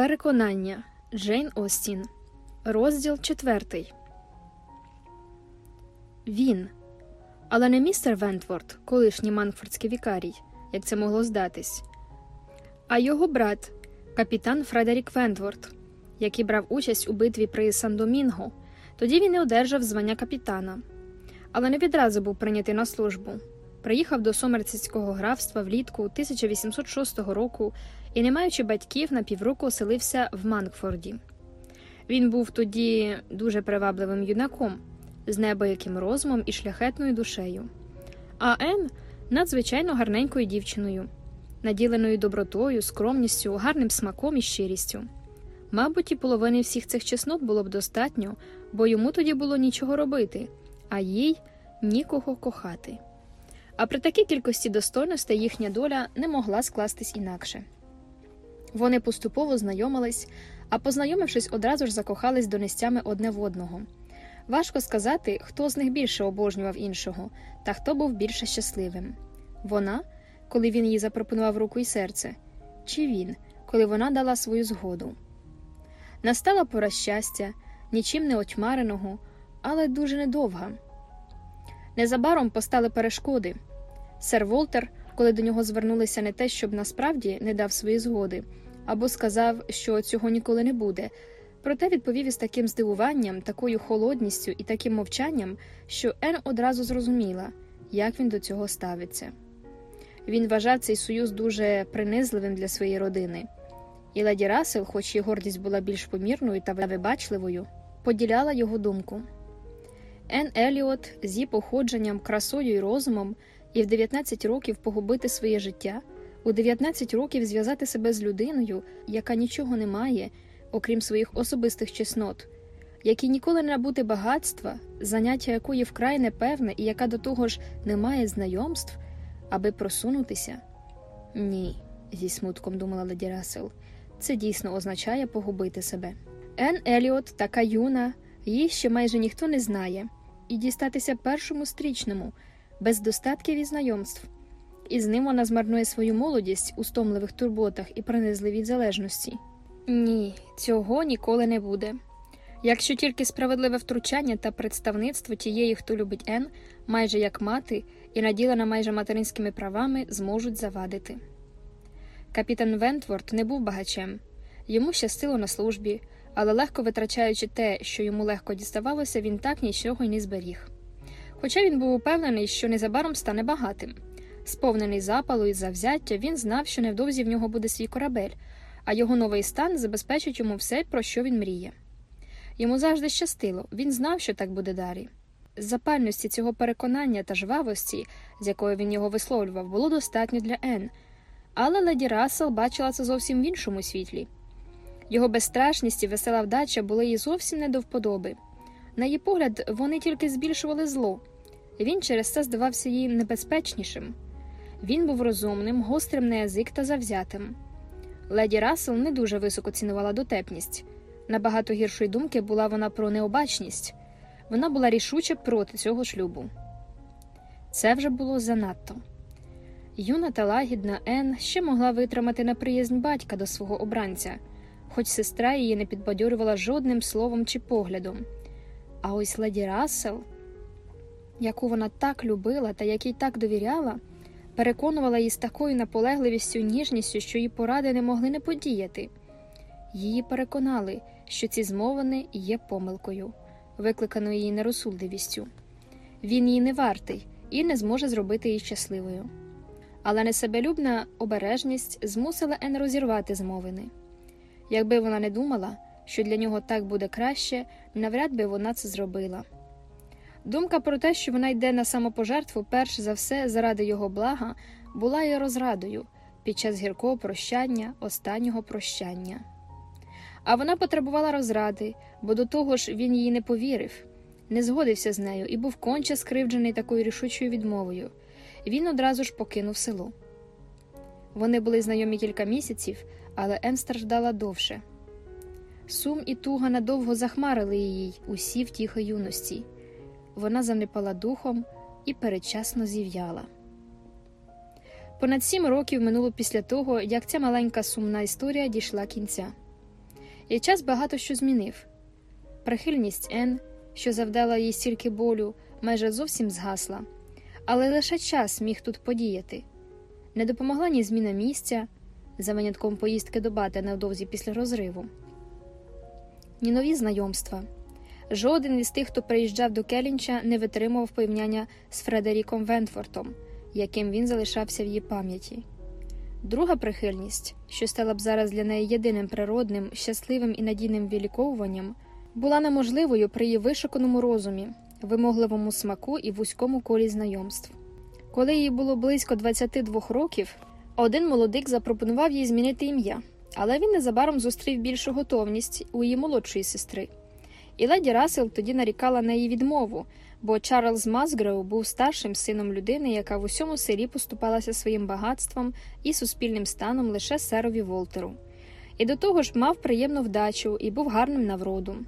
Переконання Джейн Остін. Розділ четвертий. Він. Але не містер Вентворд, колишній Манфордський вікарій, як це могло здатись, а його брат, капітан Фредерік Вентворд, який брав участь у битві при Сан-Домінго. Тоді він не одержав звання капітана, але не відразу був прийнятий на службу. Приїхав до Сомерцівського графства влітку 1806 року і, не маючи батьків, на півроку оселився в Манкфорді. Він був тоді дуже привабливим юнаком, з небояким розумом і шляхетною душею. А Ен надзвичайно гарненькою дівчиною, наділеною добротою, скромністю, гарним смаком і щирістю. Мабуть, і половини всіх цих чеснот було б достатньо, бо йому тоді було нічого робити, а їй нікого кохати. А при такій кількості достойностей їхня доля не могла скластись інакше. Вони поступово знайомились, а познайомившись, одразу ж закохались донестями одне в одного. Важко сказати, хто з них більше обожнював іншого, та хто був більше щасливим вона, коли він їй запропонував руку і серце, чи він, коли вона дала свою згоду. Настала пора щастя, нічим не отьмареного, але дуже недовга. Незабаром постали перешкоди. Сер Волтер, коли до нього звернулися не те, щоб насправді не дав свої згоди, або сказав, що цього ніколи не буде, проте відповів із таким здивуванням, такою холодністю і таким мовчанням, що Ен одразу зрозуміла, як він до цього ставиться. Він вважав цей союз дуже принизливим для своєї родини, і леді Рассел, хоч її гордість була більш помірною та вибачливою, поділяла його думку. Ен Еліот з її походженням, красою і розумом, і в 19 років погубити своє життя, у 19 років зв'язати себе з людиною, яка нічого не має, окрім своїх особистих чеснот, якій ніколи не набути багатства, заняття якої вкрай непевне і яка до того ж не має знайомств, аби просунутися. Ні, зі смутком думала леді Рассел, це дійсно означає погубити себе. Ен Еліот така юна, її ще майже ніхто не знає, і дістатися першому стрічному, без достатків і знайомств. І з ним вона змарнує свою молодість у стомливих турботах і принизливій залежності. Ні, цього ніколи не буде. Якщо тільки справедливе втручання та представництво тієї, хто любить Ен, майже як мати, і наділена майже материнськими правами, зможуть завадити. Капітан Вентворд не був багачем, йому щастило на службі, але легко витрачаючи те, що йому легко діставалося, він так нічого й не зберіг. Хоча він був упевнений, що незабаром стане багатим. Сповнений запалу і завзяття, він знав, що невдовзі в нього буде свій корабель, а його новий стан забезпечить йому все, про що він мріє. Йому завжди щастило, він знав, що так буде далі. З запальності цього переконання та жвавості, з якою він його висловлював, було достатньо для Ен, але леді Рассел бачила це зовсім в іншому світлі. Його безстрашність і весела вдача були їй зовсім не до вподоби. На її погляд, вони тільки збільшували зло. Він через це здавався їй небезпечнішим. Він був розумним, гострим на язик та завзятим. Леді Рассел не дуже високо цінувала дотепність. Набагато гіршої думки була вона про необачність. Вона була рішуче проти цього шлюбу. Це вже було занадто. Юна та лагідна Ен ще могла витримати неприязнь батька до свого обранця, хоч сестра її не підбадьорювала жодним словом чи поглядом. А ось леді Рассел, яку вона так любила та якій так довіряла, переконувала її з такою наполегливістю ніжністю, що її поради не могли не подіяти. Її переконали, що ці змовини є помилкою, викликаною її нерозсудливістю. Він її не вартий і не зможе зробити її щасливою. Але несебелюбна обережність змусила Ен розірвати змовини. Якби вона не думала, що для нього так буде краще, навряд би вона це зробила. Думка про те, що вона йде на самопожертву, перш за все, заради його блага, була її розрадою під час гіркого прощання, останнього прощання. А вона потребувала розради, бо до того ж він їй не повірив, не згодився з нею і був конче скривджений такою рішучою відмовою. Він одразу ж покинув село. Вони були знайомі кілька місяців, але Ен страждала довше. Сум і туга надовго захмарили її усі втіхи юності. Вона занепала духом і передчасно зів'яла. Понад сім років минуло після того, як ця маленька сумна історія дійшла кінця. І час багато що змінив. Прихильність Ен, що завдала їй стільки болю, майже зовсім згасла, але лише час міг тут подіяти. Не допомогла ні зміна місця, за винятком поїздки до бати невдовзі після розриву, ні нові знайомства. Жоден із тих, хто приїжджав до Келінча, не витримував порівняння з Фредеріком Вентфортом, яким він залишався в її пам'яті. Друга прихильність, що стала б зараз для неї єдиним природним, щасливим і надійним виліковуванням, була неможливою при її вишуканому розумі, вимогливому смаку і вузькому колі знайомств. Коли їй було близько 22 років, один молодик запропонував їй змінити ім'я, але він незабаром зустрів більшу готовність у її молодшої сестри. І леді Рассел тоді нарікала на її відмову, бо Чарльз Мазгреу був старшим сином людини, яка в усьому селі поступалася своїм багатством і суспільним станом лише серові Волтеру. І до того ж мав приємну вдачу і був гарним на.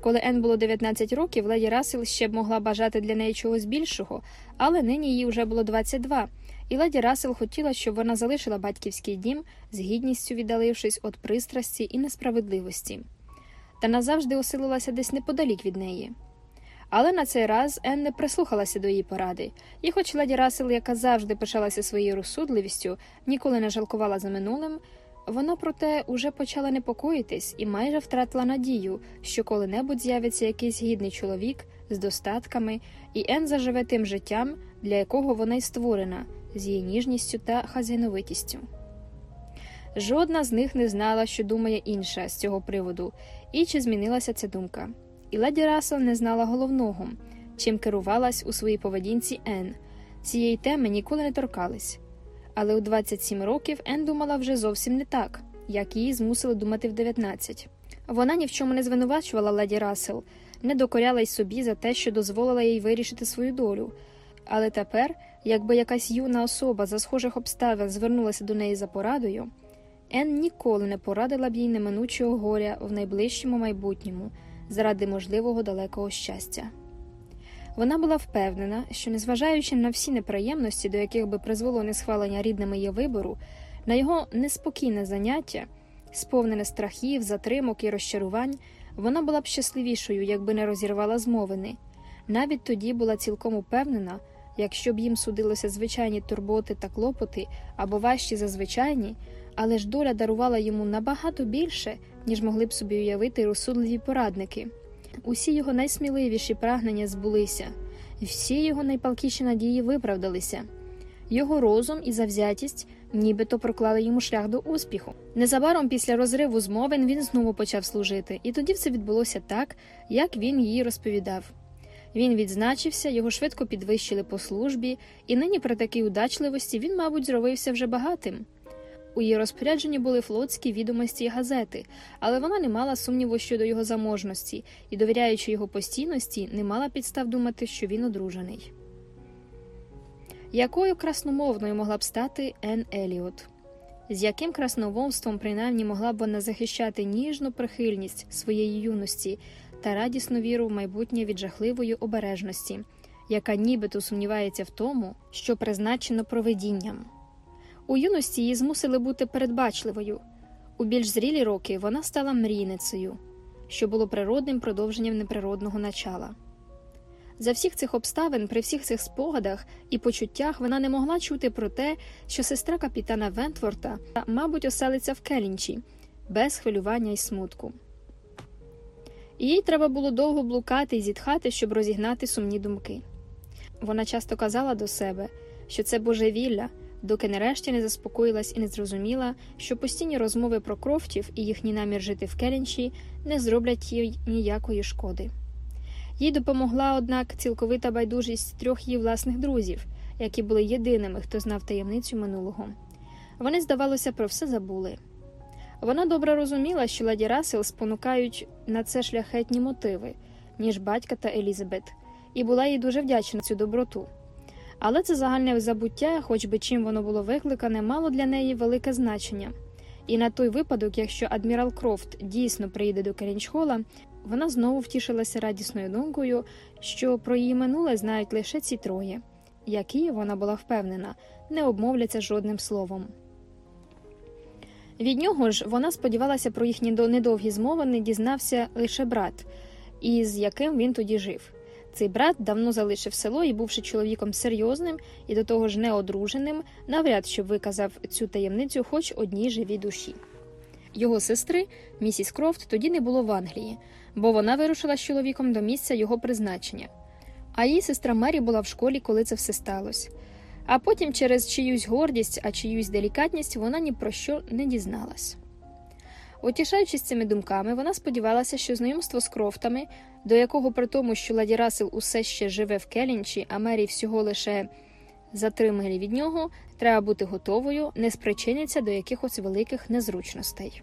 Коли Ен було 19 років, леді Рассел ще б могла бажати для неї чогось більшого, але нині їй вже було 22, і леді Рассел хотіла, щоб вона залишила батьківський дім, з гідністю віддалившись від пристрасті і несправедливості, та назавжди оселилася десь неподалік від неї. Але на цей раз Ен не прислухалася до її поради, і, хоч леді Рассел, яка завжди пишалася своєю розсудливістю, ніколи не жалкувала за минулим, вона, проте, уже почала непокоїтись і майже втратила надію, що коли-небудь з'явиться якийсь гідний чоловік з достатками, і Ен заживе тим життям, для якого вона й створена, з її ніжністю та хазяйновитістю. Жодна з них не знала, що думає інша з цього приводу, і чи змінилася ця думка. І леді Рассел не знала головного, чим керувалась у своїй поведінці Ен. Цієї теми ніколи не торкались. Але у 27 років Ен думала вже зовсім не так, як її змусили думати в 19. Вона ні в чому не звинувачувала леді Рассел, не докоряла й собі за те, що дозволила їй вирішити свою долю. Але тепер, якби якась юна особа за схожих обставин звернулася до неї за порадою, Ен ніколи не порадила б їй неминучого горя в найближчому майбутньому заради можливого далекого щастя. Вона була впевнена, що, незважаючи на всі неприємності, до яких би призвело несхвалення рідними її вибору, на його неспокійне заняття, сповнене страхів, затримок і розчарувань, вона була б щасливішою, якби не розірвала змовини. Навіть тоді була цілком упевнена, якщо б їм судилося звичайні турботи та клопоти або важчі за звичайні, але ж доля дарувала йому набагато більше, ніж могли б собі уявити розсудливі порадники. Усі його найсміливіші прагнення збулися, всі його найпалкіші надії виправдалися. Його розум і завзятість нібито проклали йому шлях до успіху. Незабаром після розриву змовин він знову почав служити, і тоді все відбулося так, як він їй розповідав. Він відзначився, його швидко підвищили по службі, і нині при такій удачливості він, мабуть, зробився вже багатим. У її розпорядженні були флотські відомості і газети, але вона не мала сумніву щодо його заможності і, довіряючи його постійності, не мала підстав думати, що він одружений. Якою красномовною могла б стати Ен Еліот? З яким красномовством принаймні могла б вона захищати ніжну прихильність своєї юності та радісну віру в майбутнє від жахливої обережності, яка нібито сумнівається в тому, що призначено проведінням. У юності її змусили бути передбачливою. У більш зрілі роки вона стала мрійницею, що було природним продовженням неприродного начала. За всіх цих обставин, при всіх цих спогадах і почуттях вона не могла чути про те, що сестра капітана Вентворта, мабуть, оселиться в Келінчі, без хвилювання і смутку. Їй треба було довго блукати і зітхати, щоб розігнати сумні думки. Вона часто казала до себе, що це божевілля доки нарешті не заспокоїлась і не зрозуміла, що постійні розмови про крофтів і їхній намір жити в Келенші не зроблять їй ніякої шкоди. Їй допомогла, однак, цілковита байдужість трьох її власних друзів, які були єдиними, хто знав таємницю минулого. Вони, здавалося, про все забули. Вона добре розуміла, що ладі Рассел спонукають на це шляхетні мотиви, ніж батька та Елізабет, і була їй дуже вдячна цю доброту. Але це загальне забуття, хоч би чим воно було викликане, мало для неї велике значення. І на той випадок, якщо адмірал Крофт дійсно приїде до Керінчхола, вона знову втішилася радісною думкою, що про її минуле знають лише ці троє, які вона була впевнена, не обмовляться жодним словом. Від нього ж вона сподівалася про їхні до- недовгі змовини дізнався лише брат, із яким він тоді жив. Цей брат давно залишив село і, бувши чоловіком серйозним і до того ж неодруженим, навряд щоб виказав цю таємницю хоч одній живій душі. Його сестри, місіс Крофт, тоді не було в Англії, бо вона вирушила з чоловіком до місця його призначення. А її сестра Мері була в школі, коли це все сталося. А потім через чиюсь гордість, а чиюсь делікатність вона ні про що не дізналась. Утішаючись цими думками, вона сподівалася, що знайомство з крофтами, до якого при тому, що ладі Расел усе ще живе в Келінчі, а Мері всього лише за від нього, треба бути готовою, не спричиниться до якихось великих незручностей.